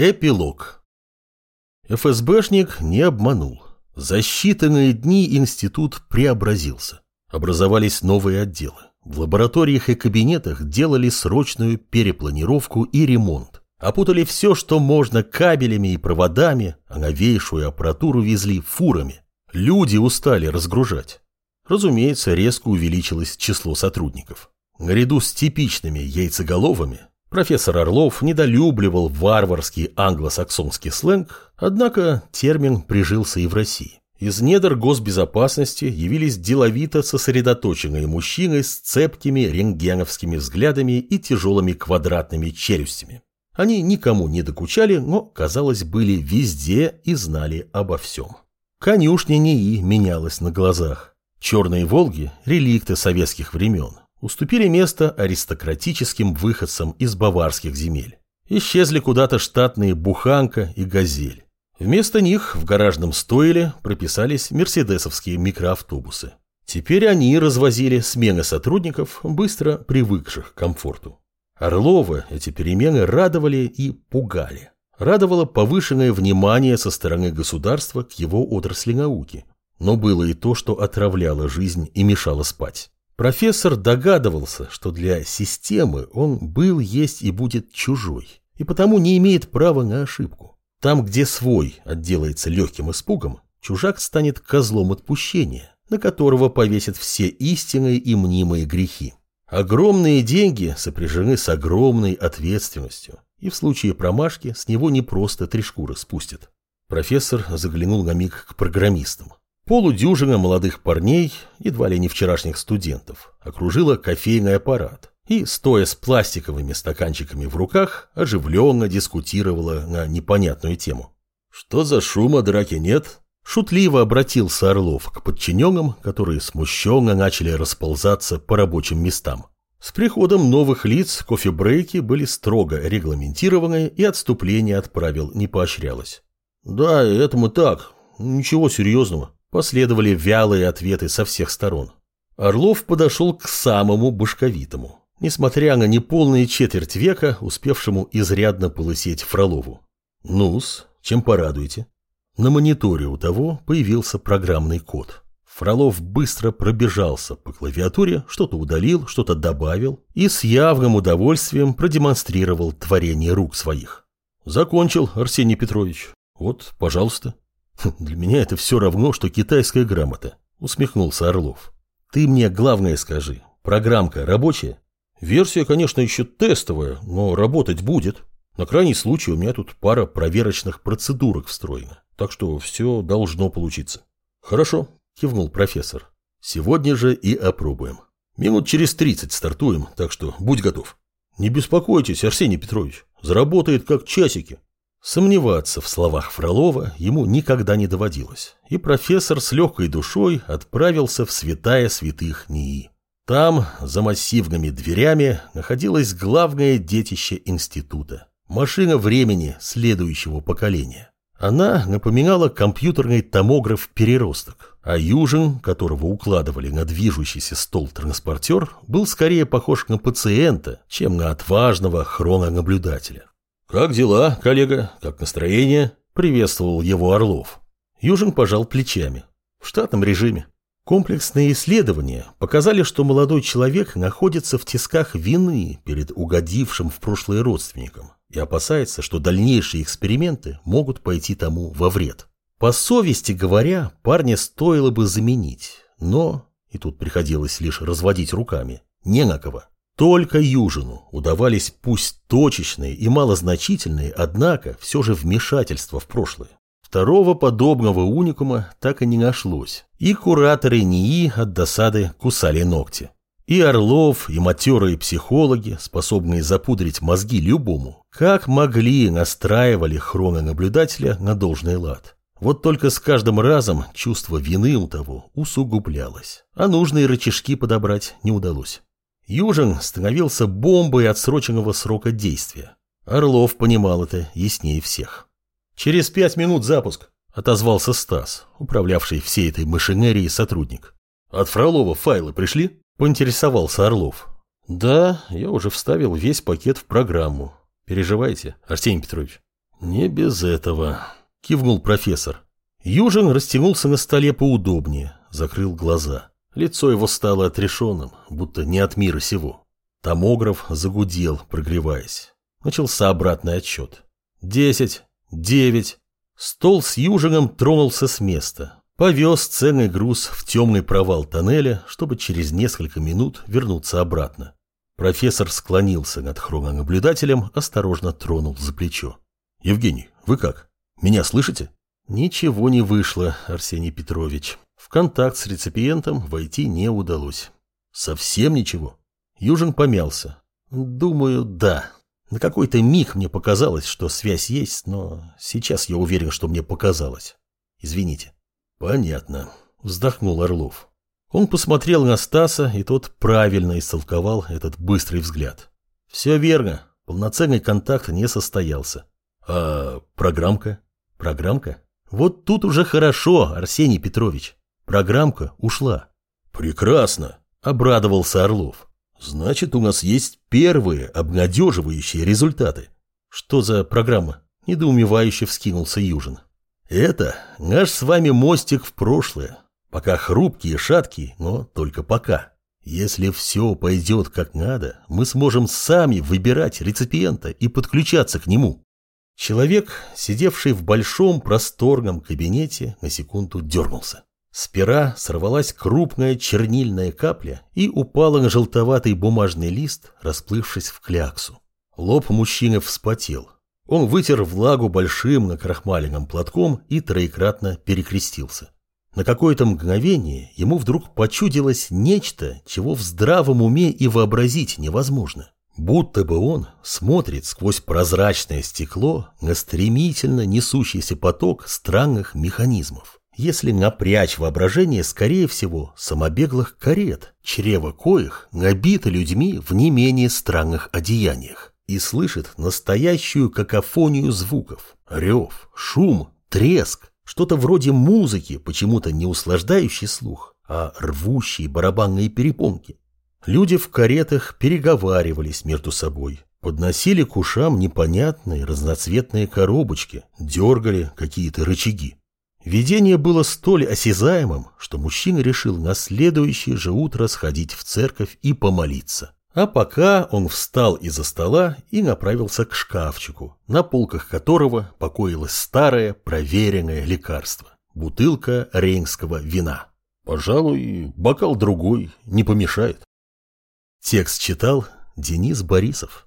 Эпилог. ФСБшник не обманул. За считанные дни институт преобразился. Образовались новые отделы. В лабораториях и кабинетах делали срочную перепланировку и ремонт. Опутали все, что можно кабелями и проводами, а новейшую аппаратуру везли фурами. Люди устали разгружать. Разумеется, резко увеличилось число сотрудников. Наряду с типичными яйцеголовыми Профессор Орлов недолюбливал варварский англосаксонский сленг, однако термин прижился и в России. Из недр госбезопасности явились деловито сосредоточенные мужчины с цепкими рентгеновскими взглядами и тяжелыми квадратными челюстями. Они никому не докучали, но, казалось, были везде и знали обо всем. Конюшня НИИ менялась на глазах. Черные «Волги» – реликты советских времен уступили место аристократическим выходцам из баварских земель. Исчезли куда-то штатные «Буханка» и «Газель». Вместо них в гаражном стойле прописались мерседесовские микроавтобусы. Теперь они развозили смены сотрудников, быстро привыкших к комфорту. Орлова эти перемены радовали и пугали. Радовало повышенное внимание со стороны государства к его отрасли науки. Но было и то, что отравляло жизнь и мешало спать. Профессор догадывался, что для системы он был, есть и будет чужой, и потому не имеет права на ошибку. Там, где свой отделается легким испугом, чужак станет козлом отпущения, на которого повесят все истинные и мнимые грехи. Огромные деньги сопряжены с огромной ответственностью, и в случае промашки с него не просто три шкуры спустят. Профессор заглянул на миг к программистам. Полудюжина молодых парней, едва ли не вчерашних студентов, окружила кофейный аппарат и, стоя с пластиковыми стаканчиками в руках, оживленно дискутировала на непонятную тему. «Что за шума, драки нет?» Шутливо обратился Орлов к подчиненным, которые смущенно начали расползаться по рабочим местам. С приходом новых лиц кофе-брейки были строго регламентированы и отступление от правил не поощрялось. «Да, этому так. Ничего серьезного», Последовали вялые ответы со всех сторон. Орлов подошел к самому башковитому, несмотря на неполные четверть века, успевшему изрядно полысеть Фролову. «Ну-с, чем порадуете?» На мониторе у того появился программный код. Фролов быстро пробежался по клавиатуре, что-то удалил, что-то добавил и с явным удовольствием продемонстрировал творение рук своих. «Закончил, Арсений Петрович. Вот, пожалуйста». «Для меня это все равно, что китайская грамота», — усмехнулся Орлов. «Ты мне главное скажи, программка рабочая?» «Версия, конечно, еще тестовая, но работать будет. На крайний случай у меня тут пара проверочных процедурок встроена, так что все должно получиться». «Хорошо», — кивнул профессор. «Сегодня же и опробуем. Минут через тридцать стартуем, так что будь готов». «Не беспокойтесь, Арсений Петрович, заработает как часики». Сомневаться в словах Фролова ему никогда не доводилось, и профессор с легкой душой отправился в святая святых НИИ. Там, за массивными дверями, находилось главное детище института – машина времени следующего поколения. Она напоминала компьютерный томограф-переросток, а Южин, которого укладывали на движущийся стол-транспортер, был скорее похож на пациента, чем на отважного хрононаблюдателя. «Как дела, коллега? Как настроение?» – приветствовал его Орлов. Южин пожал плечами. В штатном режиме. Комплексные исследования показали, что молодой человек находится в тисках вины перед угодившим в прошлое родственником и опасается, что дальнейшие эксперименты могут пойти тому во вред. По совести говоря, парня стоило бы заменить, но, и тут приходилось лишь разводить руками, не на кого. Только Южину удавались пусть точечные и малозначительные, однако все же вмешательства в прошлое. Второго подобного уникума так и не нашлось, и кураторы НИИ от досады кусали ногти. И Орлов, и матерые психологи, способные запудрить мозги любому, как могли настраивали хрононаблюдателя на должный лад. Вот только с каждым разом чувство вины у того усугублялось, а нужные рычажки подобрать не удалось. Южин становился бомбой отсроченного срока действия. Орлов понимал это яснее всех. «Через пять минут запуск», — отозвался Стас, управлявший всей этой машинерией сотрудник. «От Фролова файлы пришли?» — поинтересовался Орлов. «Да, я уже вставил весь пакет в программу. Переживайте, Арсений Петрович». Не без этого, кивнул профессор. Южин растянулся на столе поудобнее, закрыл глаза. Лицо его стало отрешенным, будто не от мира сего. Томограф загудел, прогреваясь. Начался обратный отчет. Десять, девять. Стол с Южином тронулся с места. Повез ценный груз в темный провал тоннеля, чтобы через несколько минут вернуться обратно. Профессор склонился над хрононаблюдателем, осторожно тронул за плечо. «Евгений, вы как? Меня слышите?» Ничего не вышло, Арсений Петрович. Контакт с реципиентом войти не удалось. Совсем ничего. Южин помялся. Думаю, да. На какой-то миг мне показалось, что связь есть, но сейчас я уверен, что мне показалось. Извините. Понятно. Вздохнул Орлов. Он посмотрел на Стаса, и тот правильно истолковал этот быстрый взгляд. Все верно. Полноценный контакт не состоялся. А программка? Программка? Вот тут уже хорошо, Арсений Петрович. Программка ушла. Прекрасно, обрадовался Орлов. Значит, у нас есть первые обнадеживающие результаты. Что за программа? Недоумевающе вскинулся Южин. Это наш с вами мостик в прошлое. Пока хрупкий и шаткий, но только пока. Если все пойдет как надо, мы сможем сами выбирать реципиента и подключаться к нему. Человек, сидевший в большом просторном кабинете, на секунду дернулся. С пера сорвалась крупная чернильная капля и упала на желтоватый бумажный лист, расплывшись в кляксу. Лоб мужчины вспотел. Он вытер влагу большим накрахмаленным платком и троекратно перекрестился. На какое-то мгновение ему вдруг почудилось нечто, чего в здравом уме и вообразить невозможно. Будто бы он смотрит сквозь прозрачное стекло на стремительно несущийся поток странных механизмов. Если напрячь воображение, скорее всего, самобеглых карет, чрево коих набито людьми в не менее странных одеяниях, и слышит настоящую какофонию звуков, рев, шум, треск, что-то вроде музыки, почему-то не услаждающий слух, а рвущие барабанные перепонки. Люди в каретах переговаривались между собой, подносили к ушам непонятные разноцветные коробочки, дергали какие-то рычаги. Видение было столь осязаемым, что мужчина решил на следующее же утро сходить в церковь и помолиться. А пока он встал из-за стола и направился к шкафчику, на полках которого покоилось старое проверенное лекарство – бутылка рейнского вина. Пожалуй, бокал другой не помешает. Текст читал Денис Борисов.